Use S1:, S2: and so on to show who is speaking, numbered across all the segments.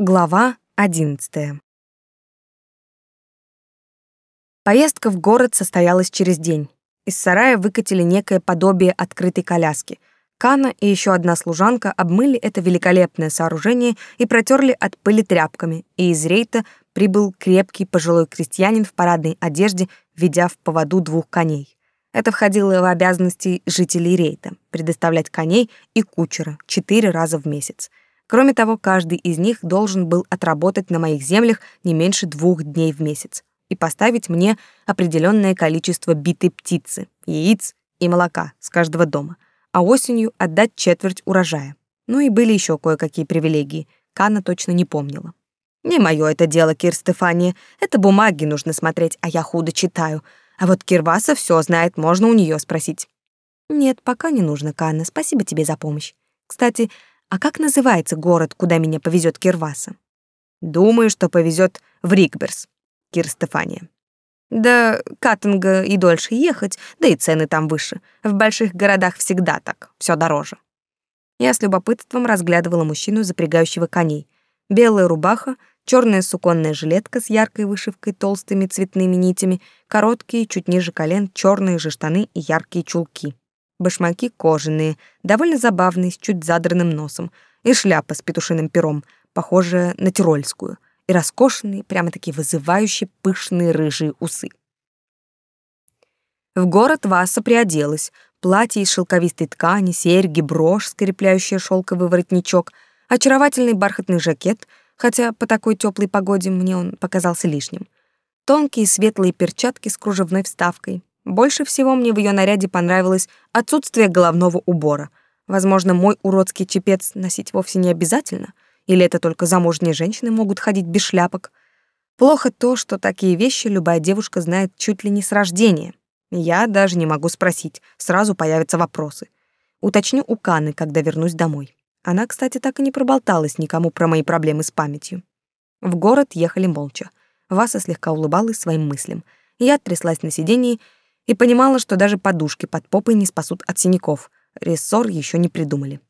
S1: Глава 11. Поездка в город состоялась через день. Из сарая выкатили некое подобие открытой коляски. Кана и еще одна служанка обмыли это великолепное сооружение и протерли от пыли тряпками, и из рейта прибыл крепкий пожилой крестьянин в парадной одежде, ведя в поводу двух коней. Это входило в обязанности жителей рейта — предоставлять коней и кучера четыре раза в месяц — Кроме того, каждый из них должен был отработать на моих землях не меньше двух дней в месяц и поставить мне определенное количество битой птицы, яиц и молока с каждого дома, а осенью отдать четверть урожая. Ну и были еще кое-какие привилегии. Кана точно не помнила. Не мое это дело, Кир Стефания. Это бумаги нужно смотреть, а я худо читаю. А вот Кирваса все знает, можно у нее спросить. Нет, пока не нужно, Кана. Спасибо тебе за помощь. Кстати, а как называется город, куда меня повезет Кирваса? Думаю, что повезет в Рикберс, Кир Стефания. Да Каттинга и дольше ехать, да и цены там выше. В больших городах всегда так, все дороже. Я с любопытством разглядывала мужчину, запрягающего коней. Белая рубаха, черная суконная жилетка с яркой вышивкой толстыми цветными нитями, короткие, чуть ниже колен, черные же штаны и яркие чулки башмаки кожаные, довольно забавные, с чуть задранным носом, и шляпа с петушиным пером, похожая на тирольскую, и роскошные, прямо-таки вызывающие пышные рыжие усы. В город Васа приоделась. Платье из шелковистой ткани, серьги, брошь, скрепляющая шелковый воротничок, очаровательный бархатный жакет, хотя по такой теплой погоде мне он показался лишним. Тонкие светлые перчатки с кружевной вставкой, больше всего мне в ее наряде понравилось отсутствие головного убора. Возможно, мой уродский чепец носить вовсе не обязательно, или это только замужние женщины могут ходить без шляпок. Плохо то, что такие вещи любая девушка знает чуть ли не с рождения. Я даже не могу спросить, сразу появятся вопросы. Уточню у Каны, когда вернусь домой. Она, кстати, так и не проболталась никому про мои проблемы с памятью. В город ехали молча. Васа слегка улыбалась своим мыслям. Я тряслась на сиденье и понимала, что даже подушки под попой не спасут от синяков. Рессор еще не придумали.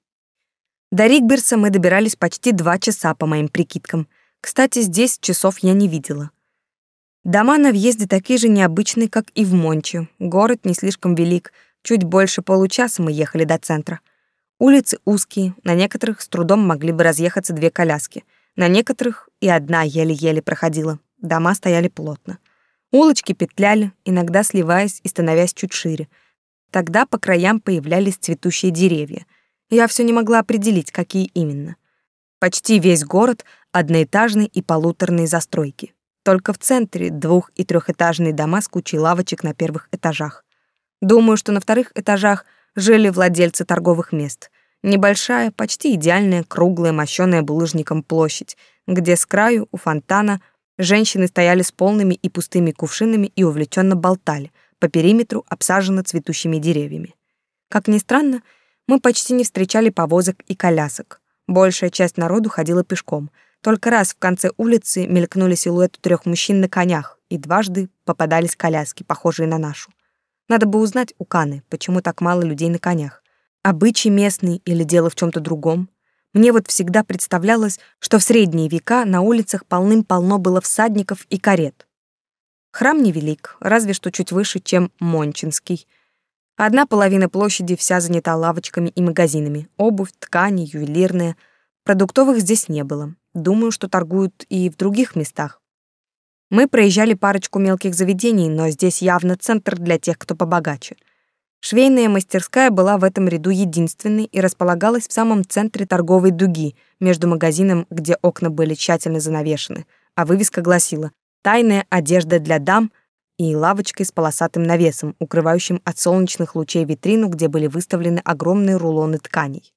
S1: До Ригберса мы добирались почти два часа, по моим прикидкам. Кстати, здесь часов я не видела. Дома на въезде такие же необычные, как и в Монче. Город не слишком велик. Чуть больше получаса мы ехали до центра. Улицы узкие, на некоторых с трудом могли бы разъехаться две коляски. На некоторых и одна еле-еле проходила. Дома стояли плотно. Улочки петляли, иногда сливаясь и становясь чуть шире. Тогда по краям появлялись цветущие деревья. Я все не могла определить, какие именно. Почти весь город — одноэтажные и полуторные застройки. Только в центре двух- и трехэтажные дома с кучей лавочек на первых этажах. Думаю, что на вторых этажах жили владельцы торговых мест. Небольшая, почти идеальная, круглая, мощёная булыжником площадь, где с краю у фонтана — Женщины стояли с полными и пустыми кувшинами и увлеченно болтали, по периметру обсажено цветущими деревьями. Как ни странно, мы почти не встречали повозок и колясок. Большая часть народу ходила пешком. Только раз в конце улицы мелькнули силуэты трех мужчин на конях, и дважды попадались коляски, похожие на нашу. Надо бы узнать у Каны, почему так мало людей на конях. Обычай местный или дело в чем то другом. Мне вот всегда представлялось, что в средние века на улицах полным-полно было всадников и карет. Храм невелик, разве что чуть выше, чем Мончинский. Одна половина площади вся занята лавочками и магазинами. Обувь, ткани, ювелирная. Продуктовых здесь не было. Думаю, что торгуют и в других местах. Мы проезжали парочку мелких заведений, но здесь явно центр для тех, кто побогаче — Швейная мастерская была в этом ряду единственной и располагалась в самом центре торговой дуги, между магазином, где окна были тщательно занавешены, а вывеска гласила «Тайная одежда для дам» и лавочкой с полосатым навесом, укрывающим от солнечных лучей витрину, где были выставлены огромные рулоны тканей.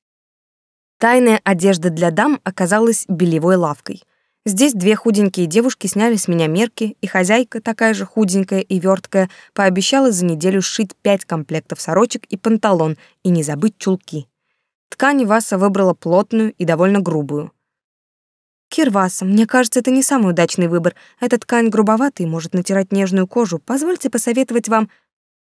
S1: Тайная одежда для дам оказалась белевой лавкой. Здесь две худенькие девушки сняли с меня мерки, и хозяйка, такая же худенькая и верткая, пообещала за неделю сшить пять комплектов сорочек и панталон и не забыть чулки. Ткань Васа выбрала плотную и довольно грубую. «Кирваса, мне кажется, это не самый удачный выбор. Эта ткань грубоватая и может натирать нежную кожу. Позвольте посоветовать вам...»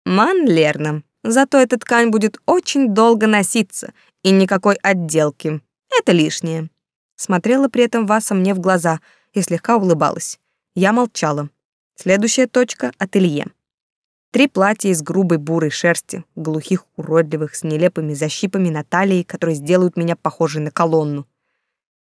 S1: «Манлерном. Зато эта ткань будет очень долго носиться, и никакой отделки. Это лишнее». Смотрела при этом Васа мне в глаза и слегка улыбалась. Я молчала. Следующая точка — ателье. Три платья из грубой бурой шерсти, глухих, уродливых, с нелепыми защипами на талии, которые сделают меня похожей на колонну.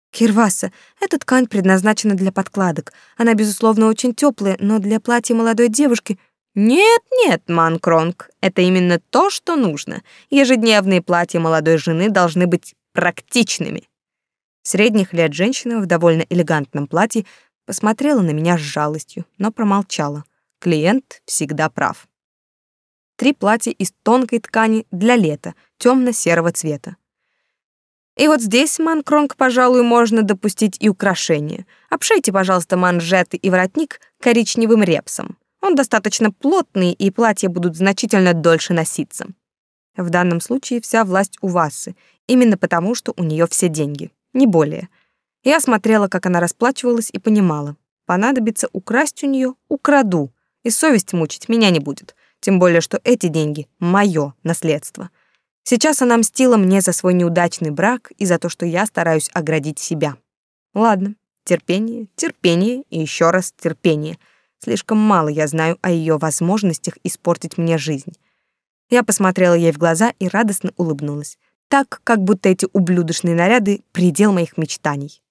S1: Кирваса, эта ткань предназначена для подкладок. Она, безусловно, очень теплая, но для платья молодой девушки... Нет-нет, Манкронг, это именно то, что нужно. Ежедневные платья молодой жены должны быть практичными. Средних лет женщина в довольно элегантном платье посмотрела на меня с жалостью, но промолчала. Клиент всегда прав. Три платья из тонкой ткани для лета, темно-серого цвета. И вот здесь, Манкронг, пожалуй, можно допустить и украшения. Обшейте, пожалуйста, манжеты и воротник коричневым репсом. Он достаточно плотный, и платья будут значительно дольше носиться. В данном случае вся власть у Васы, именно потому, что у нее все деньги, не более. Я смотрела, как она расплачивалась, и понимала, понадобится украсть у нее, украду, и совесть мучить меня не будет, тем более, что эти деньги — мое наследство — Сейчас она мстила мне за свой неудачный брак и за то, что я стараюсь оградить себя. Ладно, терпение, терпение и еще раз терпение. Слишком мало я знаю о ее возможностях испортить мне жизнь. Я посмотрела ей в глаза и радостно улыбнулась, так, как будто эти ублюдочные наряды — предел моих мечтаний.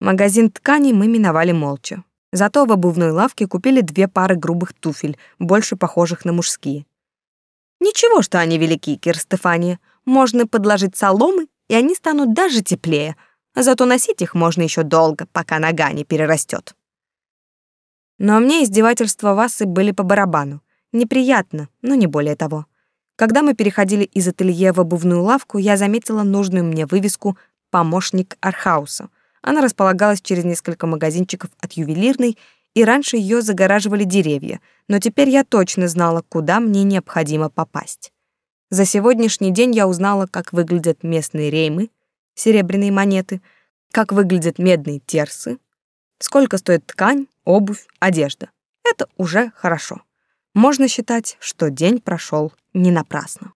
S1: Магазин тканей мы миновали молча. Зато в обувной лавке купили две пары грубых туфель, больше похожих на мужские. Ничего, что они велики, Кир Стефания. Можно подложить соломы, и они станут даже теплее. Зато носить их можно еще долго, пока нога не перерастет. Но мне издевательства Васы были по барабану. Неприятно, но не более того. Когда мы переходили из ателье в обувную лавку, я заметила нужную мне вывеску «Помощник Архауса». Она располагалась через несколько магазинчиков от ювелирной и раньше ее загораживали деревья, но теперь я точно знала, куда мне необходимо попасть. За сегодняшний день я узнала, как выглядят местные реймы, серебряные монеты, как выглядят медные терсы, сколько стоит ткань, обувь, одежда. Это уже хорошо. Можно считать, что день прошел не напрасно.